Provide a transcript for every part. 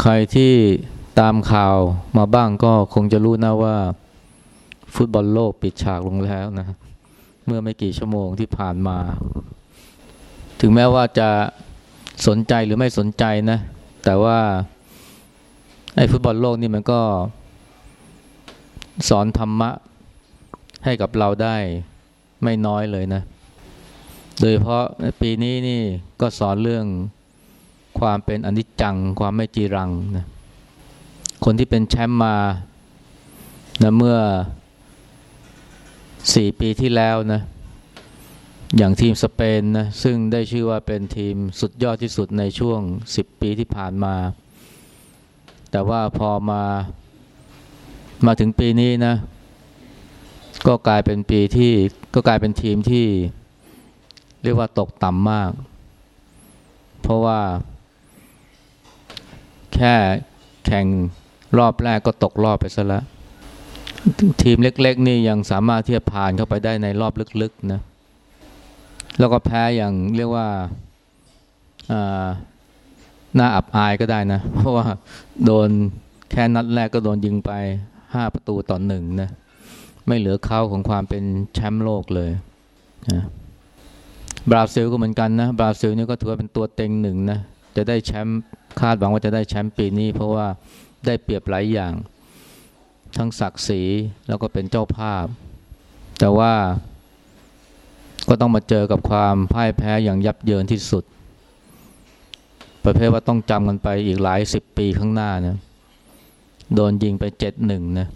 ใครที่ตามข่าวมาบ้างก็คงจะรู้นะว่า ฟุตบอลโลกปิดฉากลงแล้วนะ เมื่อไม่กี่ชั่วโมงที่ผ่านมา ถึงแม้ว่าจะสนใจหรือไม่สนใจนะ แต่ว่าไอ้ฟุตบอลโลกนี่มันก็ สอนธรรมะให้กับเราได้ไม่น้อยเลยนะ โดยเฉพาะปีนี้นี่ก็สอนเรื่อง ความเป็นอนิจจัง ความไม่จีรังนะคนที่เป็นแชมป์มานะเมื่อสี่ปีที่แล้วนะอย่างทีมสเปนนะซึ่งได้ชื่อว่าเป็นทีมสุดยอดที่สุดในช่วง 10 ปีที่ผ่านมา แต่ว่าพอมามาถึงปีนี้นะก็กลายเป็นปีที่ก็กลายเป็นทีมที่เรียกว่าตกต่ำมาก เพราะว่า แค่แข่งรอบแรกก็ตกรอบไปซะแล้วทีมเล็ก ๆ นี่ยังสามารถที่จะผ่านเข้าไปได้ในรอบลึกๆนะแล้วก็แพ้อย่างเรียกว่าน่าอับอายก็ได้นะ เพราะว่าโดนแค่นัดแรกก็โดนยิงไปห้าประตูต่อหนึ่งนะไม่เหลือเขาของความเป็นแชมป์โลกเลยนะบราซิลก็เหมือนกันนะ บราซิลนี่ก็ถือว่าเป็นตัวเต็งหนึ่งนะ จะได้แชมป์ คาดหวังว่าจะได้แชมป์ปีนี้ เพราะว่าได้เปรียบหลายอย่าง ทั้งศักดิ์ศรีแล้วก็เป็นเจ้าภาพ แต่ว่าก็ต้องมาเจอกับความพ่ายแพ้อย่างยับเยินที่สุด ประเภทว่าต้องจำกันไปอีกหลายสิบปีข้างหน้านะโดนยิงไปเจ็ดหนึ่งนะ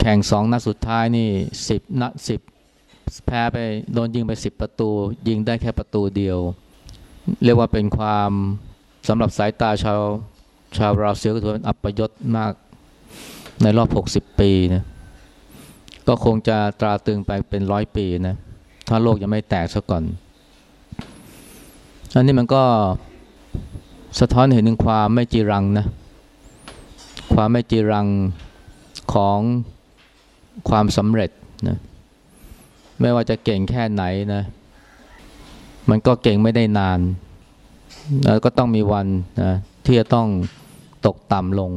แข่งสองนัดสุดท้ายนี่สิบนัดสิบแพ้ไปโดนยิงไปสิบประตู ยิงได้แค่ประตูเดียว เรียกว่าเป็นความ สำหรับสายตาชาวชาวบราซิลก็ถือเป็นอัปยศมากในรอบ 60 ปีนะก็คงจะตราตึงไปเป็นร้อยปีนะถ้าโลกยังไม่แตกซะก่อน อันนี้มันก็สะท้อนเห็นถึงความไม่จีรังนะความไม่จีรังของความสำเร็จนะไม่ว่าจะเก่งแค่ไหนนะมันก็เก่งไม่ได้นาน ก็ต้องมีวันนะที่จะต้องตกต่ำลง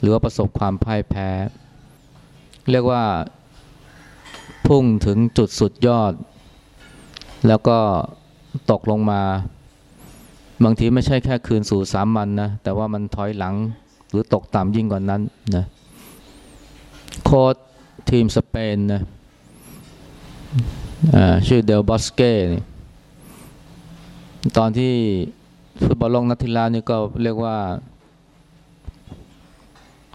หรือว่าประสบความพ่ายแพ้ เรียกว่าพุ่งถึงจุดสุดยอด แล้วก็ตกลงมา บางทีไม่ใช่แค่คืนสู่สามัญนนะแต่ว่ามันถอยหลังหรือตกต่ำยิ่งกว่านนั้นนะโค้ชทีมสเปนนะชื่อเดลบอสเก้ตอนที่ ฟุตบอลโลกนัดที่แล้วนี่ก็เรียกว่า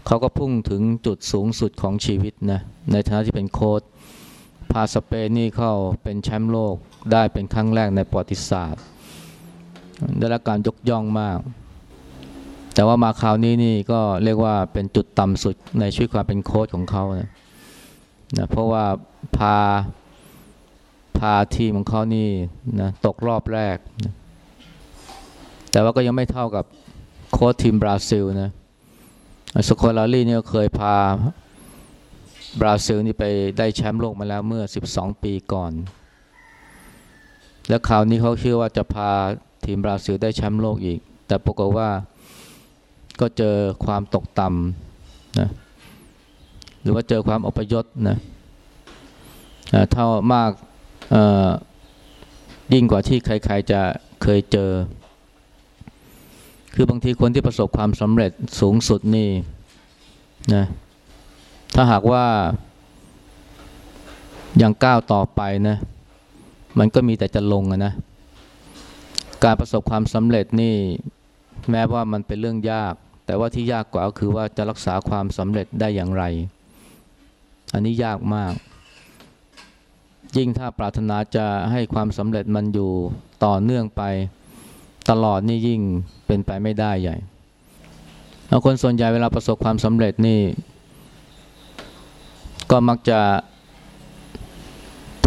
เขาก็พุ่งถึงจุดสูงสุดของชีวิตนะในฐานะที่เป็นโค้ชพาสเปนนี่เข้าเป็นแชมป์โลกได้เป็นครั้งแรกในประวัติศาสตร์ ได้รับการยกย่องมาก แต่ว่ามาคราวนี้นี่ก็เรียกว่าเป็นจุดต่ำสุดในชีวิตความเป็นโค้ชของเขานะนะเพราะว่าพาพาทีมของเขานี่นะตกรอบแรกนะ แต่ว่าก็ยังไม่เท่ากับโค้ชทีมบราซิลนะสโคลารีเนี่ยเคยพาบราซิลนี่ไปได้แชมป์โลกมาแล้วเมื่อ 12 ปีก่อน แล้วคราวนี้เขาเชื่อว่าจะพาทีมบราซิลได้แชมป์โลกอีก แต่ปรากฏว่าก็เจอความตกต่ำนะหรือว่าเจอความอพยพนะเท่ามากยิ่งกว่าที่ใครๆจะเคยเจอ คือบางทีคนที่ประสบความสำเร็จสูงสุดนี่นะถ้าหากว่ายังก้าวต่อไปนะ มันก็มีแต่จะลงนะ การประสบความสำเร็จนี่ แม้ว่ามันเป็นเรื่องยาก แต่ว่าที่ยากกว่าก็คือว่าจะรักษาความสำเร็จได้อย่างไร อันนี้ยากมาก ยิ่งถ้าปรารถนาจะให้ความสำเร็จมันอยู่ต่อเนื่องไป ตลอดนี่ยิ่งเป็นไปไม่ได้ใหญ่เอาคนส่วนใหญ่เวลาประสบความสำเร็จนี่ ก็มักจะ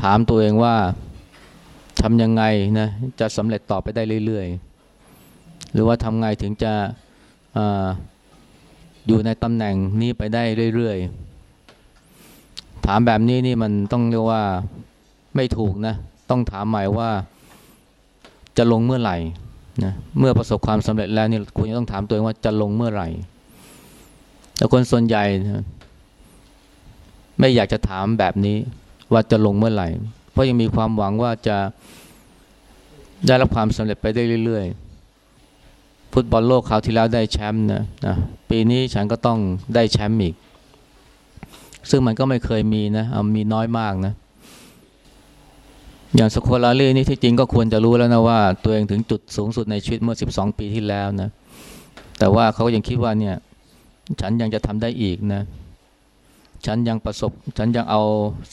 ถามตัวเองว่าทำยังไงนะจะสำเร็จต่อไปได้เรื่อยๆ หรือว่าทำไงถึงจะออยู่ในตำแหน่งนี้ไปได้เรื่อยๆ ถามแบบนี้นี่มันต้องเรียกว่าไม่ถูกนะ ต้องถามใหม่ว่าจะลงเมื่อไหร่ นะเมื่อประสบความสำเร็จแล้วนี่คุณจะต้องถามตัวเองว่าจะลงเมื่อไหร่แต่คนส่วนใหญ่นะไม่อยากจะถามแบบนี้ว่าจะลงเมื่อไหร่ เพราะยังมีความหวังว่าจะได้รับความสำเร็จไปได้เรื่อย ๆ ฟุตบอลโลกคราวที่แล้วได้แชมป์นะนะปีนี้ฉันก็ต้องได้แชมป์อีก ซึ่งมันก็ไม่เคยมีนะเอามีน้อยมากนะ อย่างสโคลารีนี่ที่จริงก็ควรจะรู้แล้วนะว่า ตัวเองถึงจุดสูงสุดในชีวิตเมื่อ 12 ปีที่แล้วนะ แต่ว่าเขาก็ยังคิดว่าเนี่ย ฉันยังจะทำได้อีกนะ ฉันยังประสบ ฉันยังเอา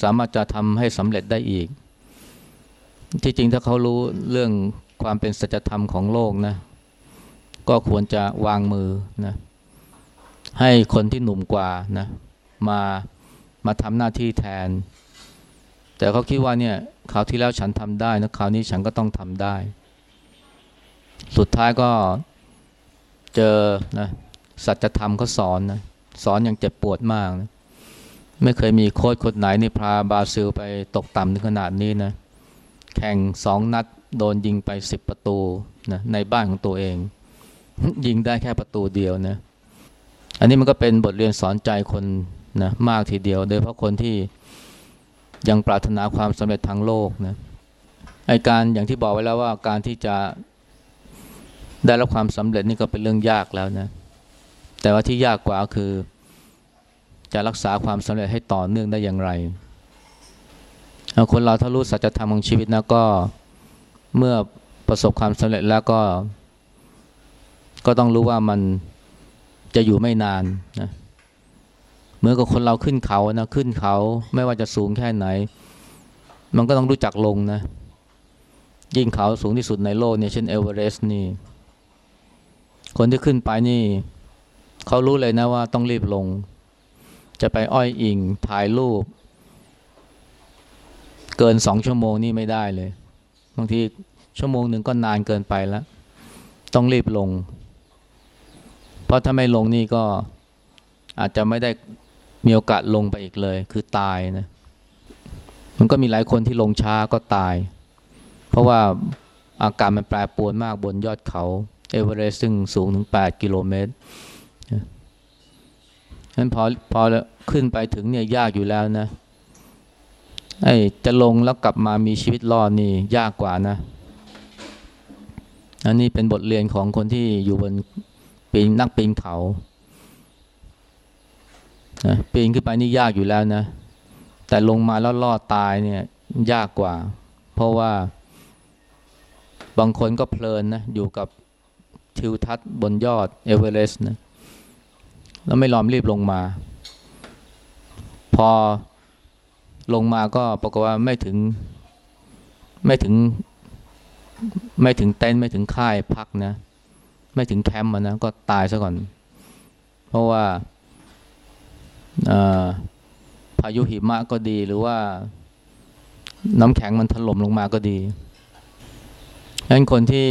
สามารถจะทำให้สำเร็จได้อีก ที่จริงถ้าเขารู้เรื่องความเป็นสัจธรรมของโลกนะ ก็ควรจะวางมือนะ ให้คนที่หนุ่มกว่านะ มามาทำหน้าที่แทน แต่เขาคิดว่าเนี่ย คราวที่แล้วฉันทำได้นะคราวนี้ฉันก็ต้องทำได้ สุดท้ายก็เจอนะสัจธรรมเขาสอนนะสอนอย่างเจ็บปวดมากนะไม่เคยมีโค้ชคนไหนนี่พาบราซิลไปตกต่ำถึงขนาดนี้นะแข่งสองนัดโดนยิงไปสิบประตูนะในบ้านของตัวเอง ยิงได้แค่ประตูเดียวนะอันนี้มันก็เป็นบทเรียนสอนใจคนนะมากทีเดียว โดยเพราะคนที่ ยังปรารถนาความสำเร็จทางโลกนะไอการอย่างที่บอกไว้แล้วว่าการที่จะได้รับความสำเร็จนี่ก็เป็นเรื่องยากแล้วนะแต่ว่าที่ยากกว่าคือ จะรักษาความสำเร็จให้ต่อเนื่องได้อย่างไรคนเราถ้ารู้สัจธรรมของชีวิตนะก็เมื่อประสบความสำเร็จแล้วก็ ก็ต้องรู้ว่ามันจะอยู่ไม่นานนะ เหมือนกับคนเราขึ้นเขานะขึ้นเขาไม่ว่าจะสูงแค่ไหน มันก็ต้องรู้จักลงนะ ยิ่งเขาสูงที่สุดในโลกเนี่ยเช่นเอเวอเรสต์นี่ คนที่ขึ้นไปนี่ เขารู้เลยนะว่าต้องรีบลง จะไปอ้อยอิงถ่ายรูป เกินสองชั่วโมงนี่ไม่ได้เลยบางทีชั่วโมงหนึ่งก็นานเกินไปแล้ว ต้องรีบลง เพราะถ้าไม่ลงนี่ก็อาจจะไม่ได้ มีโอกาสลงไปอีกเลย คือตายนะ มันก็มีหลายคนที่ลงช้าก็ตาย เพราะว่าอากาศมันแปรปรวนมากบนยอดเขาเอเวอเรสต์ซึ่งสูงถึง 8 กิโลเมตรฉะนั้นพอพอขึ้นไปถึงเนี่ยยากอยู่แล้วนะไอ้จะลงแล้วกลับมามีชีวิตรอดนี่ยากกว่านะ อันนี้เป็นบทเรียนของคนที่อยู่บนปีนนักปีนเขา นะปีนขึ้นไปนี่ยากอยู่แล้วนะ แต่ลงมาแล้วรอดตายเนี่ยยากกว่า เพราะว่าบางคนก็เพลินนะ อยู่กับทิวทัศน์บนยอดเอเวอเรสต์นะ แล้วไม่ยอมรีบลงมา พอลงมาก็ปรากฏว่าไม่ถึงไม่ถึง ไม่ถึงเต็นท์ไม่ถึงค่ายพักนะ ไม่ถึงแคมป์นะ ก็ตายซะก่อน เพราะว่า พายุหิมะก็ดีหรือว่าน้ำแข็งมันถล่มลงมาก็ดีดังนั้นคนที่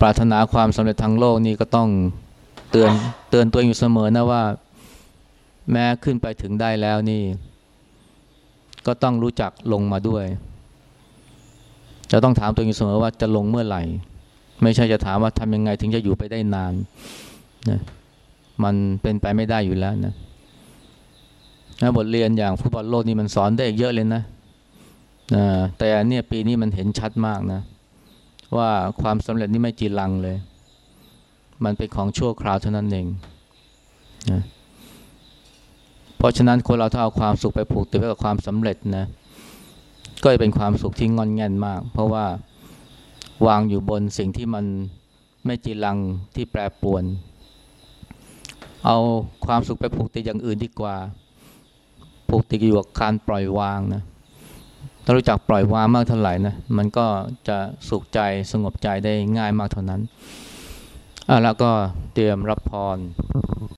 ปรารถนาความสำเร็จทางโลกนี่ก็ต้องเตือนเตือนตัวเองอยู่เสมอนะว่า แม้ขึ้นไปถึงได้แล้วนี่ ก็ต้องรู้จักลงมาด้วย จะต้องถามตัวเองอยู่เสมอว่าจะลงเมื่อไหร่ ไม่ใช่จะถามว่าทำยังไงถึงจะอยู่ไปได้นานนะ มันเป็นไปไม่ได้อยู่แล้วนะนะบทเรียนอย่างฟุตบอลโลกนี่มันสอนได้เยอะเลยนะนะแต่เนี่ยปีนี้มันเห็นชัดมากนะ ว่าความสำเร็จนี่ไม่จีรังเลย มันเป็นของชั่วคราวเท่านั้นเองนะเพราะฉะนั้นคนเราถ้าเอาความสุขไปผูกติดไว้กับความสำเร็จนะก็จะเป็นความสุขที่งอนแง่นมาก เพราะว่าวางอยู่บนสิ่งที่มันไม่จีรังที่แปรปรวน เอาความสุขไปผูกติดอย่างอื่นดีกว่า ผูกติดอยู่กับการปล่อยวางนะถ้ารู้จักปล่อยวางมากเท่าไหร่นะมันก็จะสุขใจสงบใจได้ง่ายมากเท่านั้นอะแล้วก็เตรียมรับพร